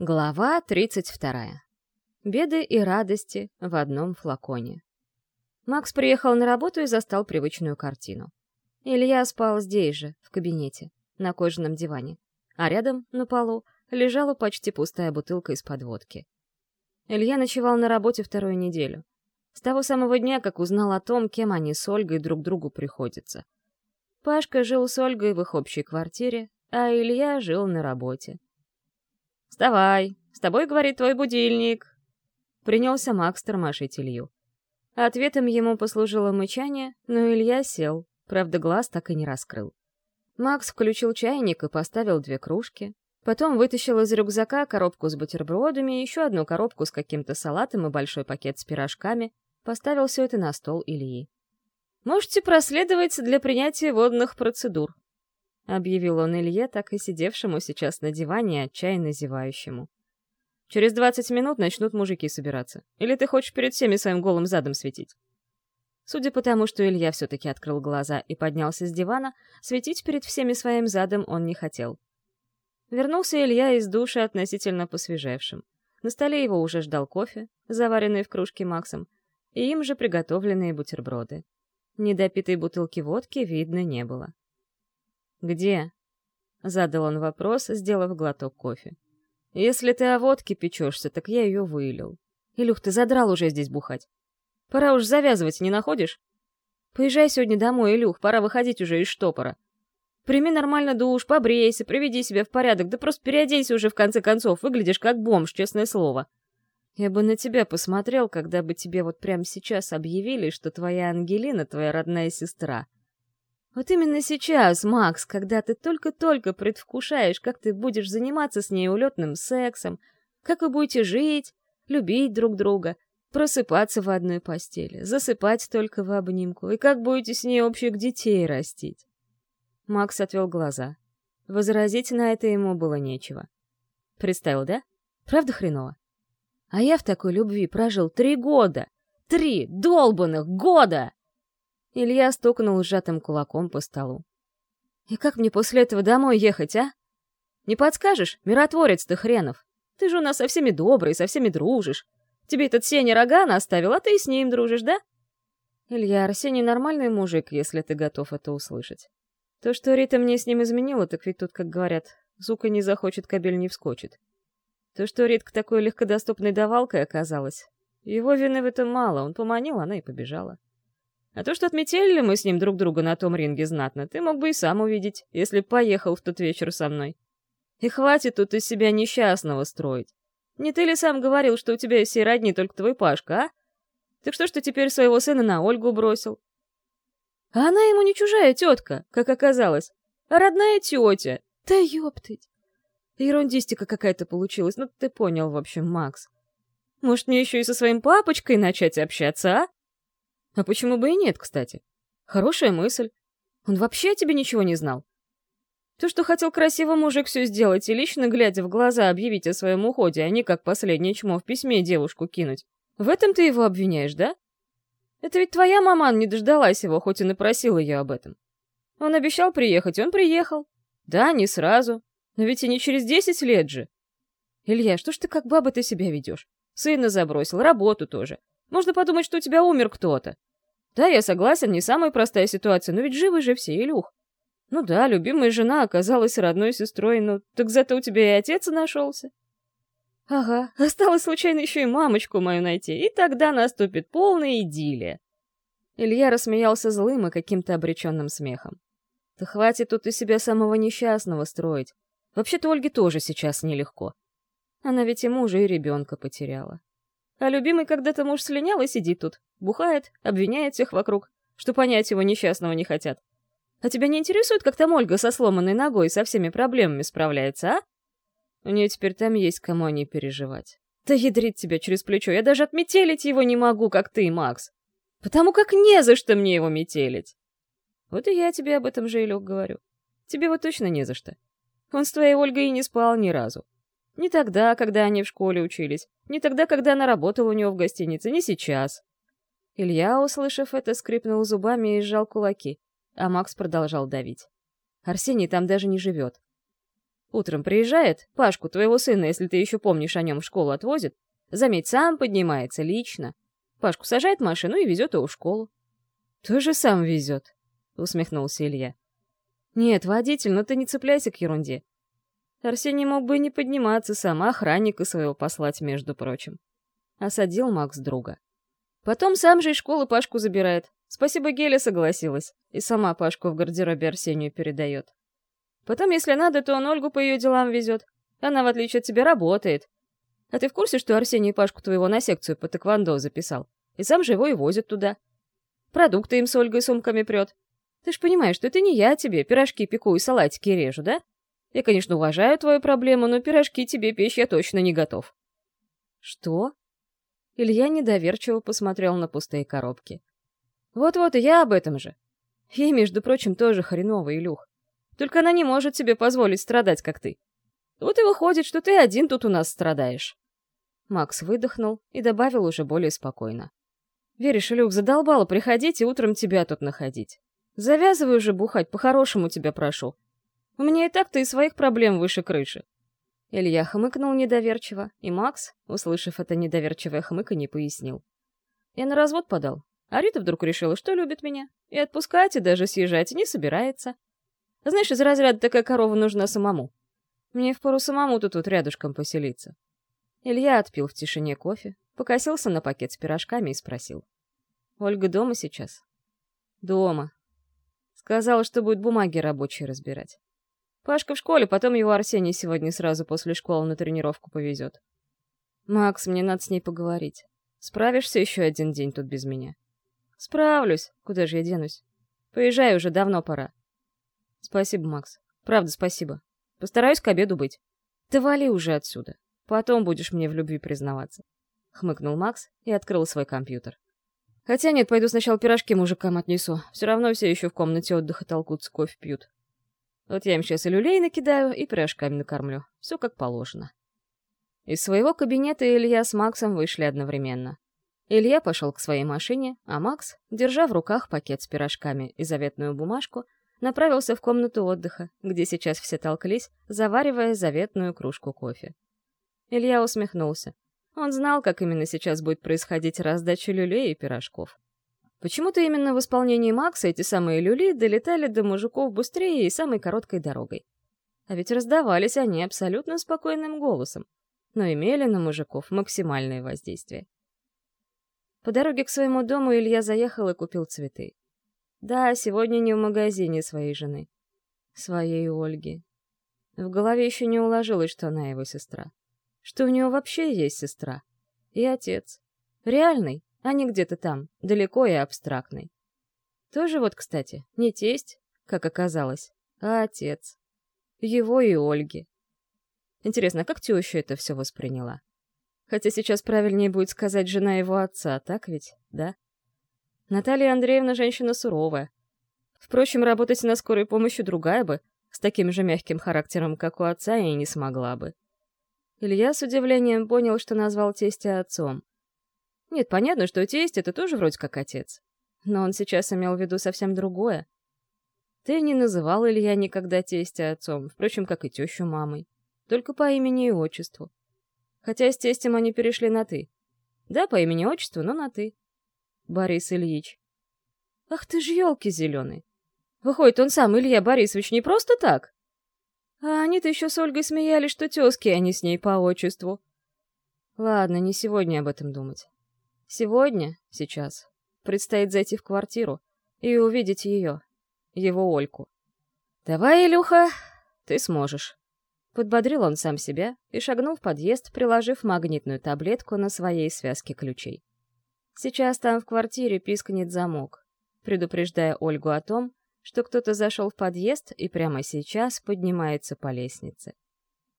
Глава 32. Беды и радости в одном флаконе. Макс приехал на работу и застал привычную картину. Илья спал здесь же, в кабинете, на кожаном диване, а рядом, на полу, лежала почти пустая бутылка из-под водки. Илья ночевал на работе вторую неделю. С того самого дня, как узнал о том, кем они с Ольгой друг другу приходятся. Пашка жил с Ольгой в их общей квартире, а Илья жил на работе. «Вставай! С тобой, — говорит твой будильник!» Принялся Макс тормошить Илью. Ответом ему послужило мычание, но Илья сел, правда, глаз так и не раскрыл. Макс включил чайник и поставил две кружки. Потом вытащил из рюкзака коробку с бутербродами, еще одну коробку с каким-то салатом и большой пакет с пирожками. Поставил все это на стол Ильи. «Можете проследовать для принятия водных процедур», — объявил он Илье, так и сидевшему сейчас на диване, отчаянно зевающему. «Через двадцать минут начнут мужики собираться. Или ты хочешь перед всеми своим голым задом светить?» Судя по тому, что Илья все-таки открыл глаза и поднялся с дивана, светить перед всеми своим задом он не хотел. Вернулся Илья из души относительно посвежевшим. На столе его уже ждал кофе, заваренный в кружке Максом, и им же приготовленные бутерброды. Недопитой бутылки водки видно не было. «Где?» — задал он вопрос, сделав глоток кофе. «Если ты о водке печешься, так я ее вылил. Илюх, ты задрал уже здесь бухать. Пора уж завязывать, не находишь? Поезжай сегодня домой, Илюх, пора выходить уже из штопора. Прими нормально душ, побрейся, приведи себя в порядок, да просто переоденься уже в конце концов, выглядишь как бомж, честное слово. Я бы на тебя посмотрел, когда бы тебе вот прямо сейчас объявили, что твоя Ангелина — твоя родная сестра. Вот именно сейчас, Макс, когда ты только-только предвкушаешь, как ты будешь заниматься с ней улетным сексом, как вы будете жить, любить друг друга, просыпаться в одной постели, засыпать только в обнимку, и как будете с ней общих детей растить. Макс отвел глаза. Возразить на это ему было нечего. Представил, да? Правда хреново? А я в такой любви прожил три года! Три долбанных года! Илья стукнул сжатым кулаком по столу. «И как мне после этого домой ехать, а? Не подскажешь, миротворец ты хренов? Ты же у нас со всеми добрый, со всеми дружишь. Тебе этот Сеня рога наставил, а ты с ним дружишь, да?» «Илья, Арсений нормальный мужик, если ты готов это услышать. То, что Рита мне с ним изменила, так ведь тут, как говорят, сука не захочет, кабель не вскочит. То, что Ритка такой легкодоступной давалкой оказалась, его вины в этом мало, он поманил, она и побежала. А то, что отметили мы с ним друг друга на том ринге знатно, ты мог бы и сам увидеть, если поехал в тот вечер со мной. И хватит тут из себя несчастного строить. Не ты ли сам говорил, что у тебя из всей родни только твой Пашка, а? Так что ж ты теперь своего сына на Ольгу бросил? А она ему не чужая тетка, как оказалось, а родная тетя. Да ёптыть. Ерундистика какая-то получилась, ну ты понял, в общем, Макс. Может, мне еще и со своим папочкой начать общаться, а? А почему бы и нет, кстати? Хорошая мысль. Он вообще о тебе ничего не знал. То, что хотел красивый мужик все сделать и лично, глядя в глаза, объявить о своем уходе, а не как последнее чмо в письме девушку кинуть. В этом ты его обвиняешь, да? Это ведь твоя маман не дождалась его, хоть и напросила ее об этом. Он обещал приехать, он приехал. Да, не сразу. Но ведь и не через десять лет же. Илья, что ж ты как баба ты себя ведешь? Сына забросил, работу тоже. Можно подумать, что у тебя умер кто-то. Да, я согласен, не самая простая ситуация, но ведь живы же все, Илюх. Ну да, любимая жена оказалась родной сестрой, но так зато у тебя и отец нашелся. Ага, осталось случайно еще и мамочку мою найти, и тогда наступит полная идиллия. Илья рассмеялся злым и каким-то обреченным смехом. Да хватит тут из себя самого несчастного строить. Вообще-то Ольге тоже сейчас нелегко. Она ведь и мужа, и ребенка потеряла. А любимый когда-то муж слинял и сидит тут, бухает, обвиняет всех вокруг, что понять его несчастного не хотят. А тебя не интересует, как там Ольга со сломанной ногой со всеми проблемами справляется, а? У нее теперь там есть кому о ней переживать. Да ядрит тебя через плечо, я даже отметелить его не могу, как ты, Макс. Потому как не за что мне его метелить. Вот и я тебе об этом же, Илюк, говорю. Тебе вот точно не за что. Он с твоей Ольгой и не спал ни разу. Не тогда, когда они в школе учились, не тогда, когда она работала у него в гостинице, не сейчас. Илья, услышав это, скрипнул зубами и сжал кулаки, а Макс продолжал давить. Арсений там даже не живет. Утром приезжает, Пашку, твоего сына, если ты еще помнишь о нем, в школу отвозит. Заметь, сам поднимается лично. Пашку сажает машину и везет его в школу. «Тоже сам везет», — усмехнулся Илья. «Нет, водитель, но ты не цепляйся к ерунде. Арсений мог бы и не подниматься сам, охранника своего послать, между прочим. Осадил Макс друга. Потом сам же из школы Пашку забирает. Спасибо, Геля согласилась. И сама Пашку в гардеробе Арсению передает. Потом, если надо, то он Ольгу по ее делам везет. Она, в отличие от тебя, работает. А ты в курсе, что Арсений Пашку твоего на секцию по тэквондо записал? И сам же его и возит туда. Продукты им с Ольгой сумками прет. Ты ж понимаешь, что это не я тебе пирожки пеку и салатики режу, да? Я, конечно, уважаю твою проблему, но пирожки тебе печь я точно не готов. Что? Илья недоверчиво посмотрел на пустые коробки. Вот-вот и я об этом же. Ей, между прочим, тоже хреново, Илюх. Только она не может себе позволить страдать, как ты. Вот и выходит, что ты один тут у нас страдаешь. Макс выдохнул и добавил уже более спокойно. «Веришь, Илюх, задолбало приходить и утром тебя тут находить. Завязывай уже бухать, по-хорошему тебя прошу. У меня и так-то и своих проблем выше крыши». Илья хмыкнул недоверчиво, и Макс, услышав это недоверчивое хмыканье, пояснил. «Я на развод подал, а Рита вдруг решила, что любит меня, и отпускать, и даже съезжать не собирается. Знаешь, из разряда такая корова нужна самому. Мне впору самому тут рядышком поселиться». Илья отпил в тишине кофе, покосился на пакет с пирожками и спросил. «Ольга дома сейчас?» «Дома». Сказала, что будет бумаги рабочие разбирать. Пашка в школе, потом его Арсений сегодня сразу после школы на тренировку повезет. Макс, мне надо с ней поговорить. Справишься еще один день тут без меня? Справлюсь. Куда же я денусь? Поезжай уже, давно пора. Спасибо, Макс. Правда, спасибо. Постараюсь к обеду быть. Ты вали уже отсюда. Потом будешь мне в любви признаваться. Хмыкнул Макс и открыл свой компьютер. Хотя нет, пойду сначала пирожки мужикам отнесу. Все равно все еще в комнате отдыха толкутся, кофе пьют. Вот я им сейчас и люлей накидаю, и пирожками накормлю. Все как положено. Из своего кабинета Илья с Максом вышли одновременно. Илья пошел к своей машине, а Макс, держа в руках пакет с пирожками и заветную бумажку, направился в комнату отдыха, где сейчас все толклись, заваривая заветную кружку кофе. Илья усмехнулся. Он знал, как именно сейчас будет происходить раздача люлей и пирожков. Почему-то именно в исполнении Макса эти самые люли долетали до мужиков быстрее и самой короткой дорогой. А ведь раздавались они абсолютно спокойным голосом, но имели на мужиков максимальное воздействие. По дороге к своему дому Илья заехал и купил цветы. Да, сегодня не в магазине своей жены. Своей Ольги. В голове еще не уложилось, что она его сестра. Что у него вообще есть сестра. И отец. Реальный, а не где-то там, далеко и абстрактный. Тоже вот, кстати, не тесть, как оказалось, а отец. Его и Ольги. Интересно, как теща это все восприняла? Хотя сейчас правильнее будет сказать жена его отца, так ведь, да? Наталья Андреевна женщина суровая. Впрочем, работать на скорой помощи другая бы, с таким же мягким характером, как у отца, и не смогла бы. Илья с удивлением понял, что назвал тестя отцом. Нет, понятно, что тесть — это тоже вроде как отец. Но он сейчас имел в виду совсем другое. Ты не называл Илья никогда тестя отцом, впрочем, как и тещу мамой. Только по имени и отчеству. Хотя с тестем они перешли на «ты». Да, по имени-отчеству, но на «ты». Борис Ильич. Ах ты ж елки зеленый. Выходит, он сам, Илья Борисович, не просто так? А они-то еще с Ольгой смеялись, что тезки они с ней по отчеству. Ладно, не сегодня об этом думать. Сегодня, сейчас, предстоит зайти в квартиру и увидеть ее, его Ольку. «Давай, Илюха, ты сможешь». Подбодрил он сам себя и шагнул в подъезд, приложив магнитную таблетку на своей связке ключей. Сейчас там в квартире пискнет замок, предупреждая Ольгу о том, что кто-то зашел в подъезд и прямо сейчас поднимается по лестнице.